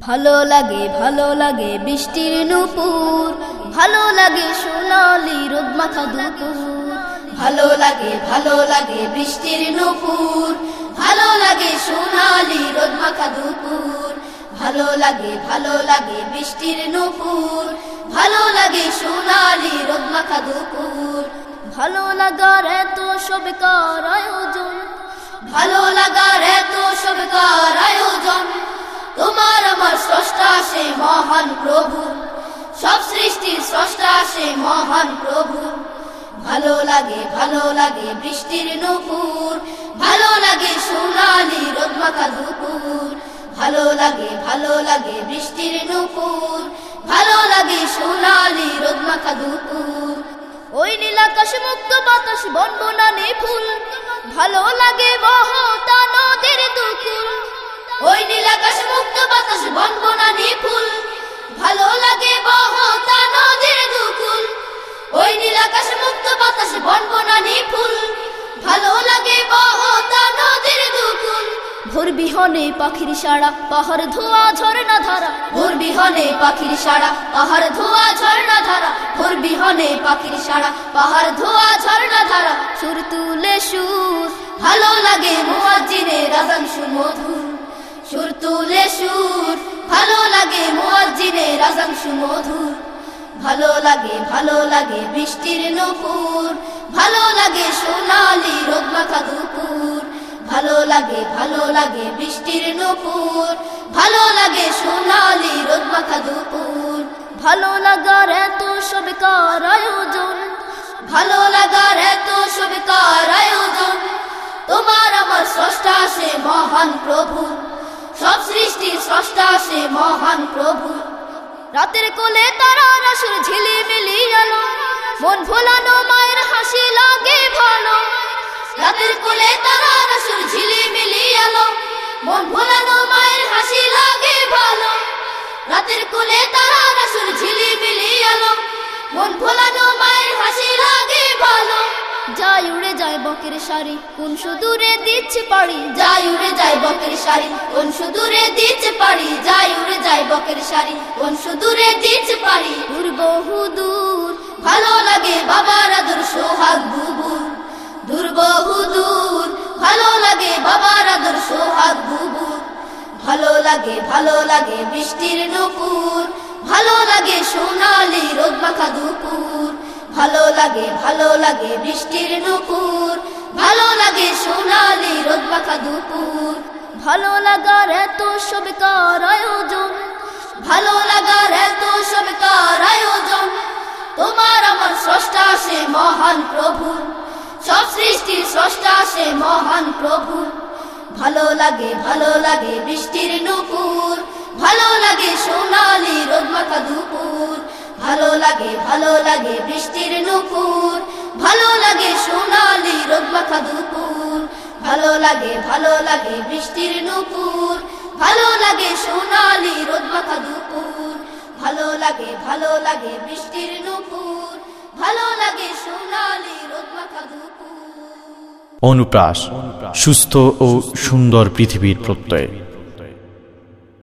ভালো লাগে ভালো লাগে বৃষ্টির নুপুর। ভালো লাগে সোনালি রোদ মাথা দুপুর। ভালো লাগে ভালো লাগে বৃষ্টির নুপুর। ভালো লাগে সোনালি রোদ মাথা দুপুর। ভালো লাগে ভালো লাগে বৃষ্টির নুপুর। ভালো লাগে সোনালি রোদ মাথা দুপুর। ভালো লাগার এত সবকার আয়োজন। ভালো লাগার এত সবকার আয়োজন। তোমার আমার স্রষ্টা সে মহান প্রভু। সব সৃষ্টির স্রষ্টা সে মহান প্রভু। ভালো লাগে ভালো লাগে বৃষ্টির নুপুর। ভালো লাগে সোনালি রোদ মাখা দুপুর। ভালো লাগে ভালো লাগে বৃষ্টির নুপুর। ভালো লাগে সোনালি রোদ মাখা দুপুর। ওই নীলাকাশ মুক্ত বাতাস বনবনানি ফুল। ভালো লাগে ওই নীলাকাশ বিহনে পাখির সাড়া, পাহাড় ধোয়া ঝর্ণা ধারা। ভোর বিহনে পাখির সাড়া, পাহাড় ধোয়া ঝর্ণা ধারা। ভোর বিহনে পাখির সাড়া, পাহাড় ধোয়া ঝর্ণা ধারা। সুর তুলে সুর, ভালো লাগে মুয়াজ্জিনের আজান সুমধুর। সুর তুলে সুর। ভালো লাগে মুয়াজ্জিনের আজান সুমধুর। ভালো লাগে ভালো লাগে বৃষ্টির নপুর। ভালো লাগে সোনালি রোদ মাখা দুপুর। ভালো লাগে ভালো লাগে বৃষ্টির নপুর। ভালো লাগে সোনালি রোদ মাখা দুপুর। ভালো লাগার এত সবকার আয়োজন? ভালো লাগার এত সবকার আয়োজন? তোমার আমার স্রষ্টা সে মহান প্রভু। সব সৃষ্টির স্রষ্টা সে মহান প্রভু। রাতের কোলে তারা রাসুর ঝিলি মিলি আলো মন ভোলানো, মায়ের হাসি লাগে ভালো। রাতের কোলে তারা রাসুর ঝিলি মিলি আলো মন ভোলানো, মায়ের হাসি লাগে ভালো। রাতের কোলে তারা রাসুর ঝিলি মিলি আলো মন ভোলানো, মায়ের হাসি লাগে ভালো। যাই উড়ে যায় বকের শাড়ি, কোন সুদূরে দিচ্ছে পারি যাই উড়ে যায় বকের শাড়ি, কোন সুদূরে দিচ্ছে পারি যাই উড়ে যায় বকের শাড়ি, কোন সুদূরে দিচ্ছে পারি দূর বহু দূর, ভালো লাগে বাবার আদর, সোহাগ বুবুর। দূর বহু দূর, ভালো লাগে বাবার আদর, সোহাগ বুবুর। ভালো লাগে ভালো লাগে বৃষ্টির নুপুর। ভালো লাগে সোনালি রোদ মাখা দুপুর। ভালো লাগে ভালো লাগে বৃষ্টির নুপুর। ভালো লাগে সোনালি রোদ মাখা দুপুর। ভালো লাগার এত সবকার আয়োজন? ভালো লাগার এত সবকার আয়োজন? তোমার আমার স্রষ্টা সে মহান প্রভু। সব সৃষ্টির স্রষ্টা সে মহান প্রভু। ভালো লাগে ভালো লাগে বৃষ্টির নুপুর। ভালো লাগে ভালো লাগে বৃষ্টির নুপুর, ভালো লাগে সোনালি রোদ মাখা দুপুর। ভালো লাগে ভালো লাগে বৃষ্টির নুপুর, ভালো লাগে সোনালি রোদ মাখা দুপুর। ভালো লাগে ভালো লাগে বৃষ্টির নুপুর, ভালো লাগে সোনালি রোদ মাখা দুপুর। অনুপ্রাস, সুস্থ ও সুন্দর পৃথিবীর প্রত্যয়।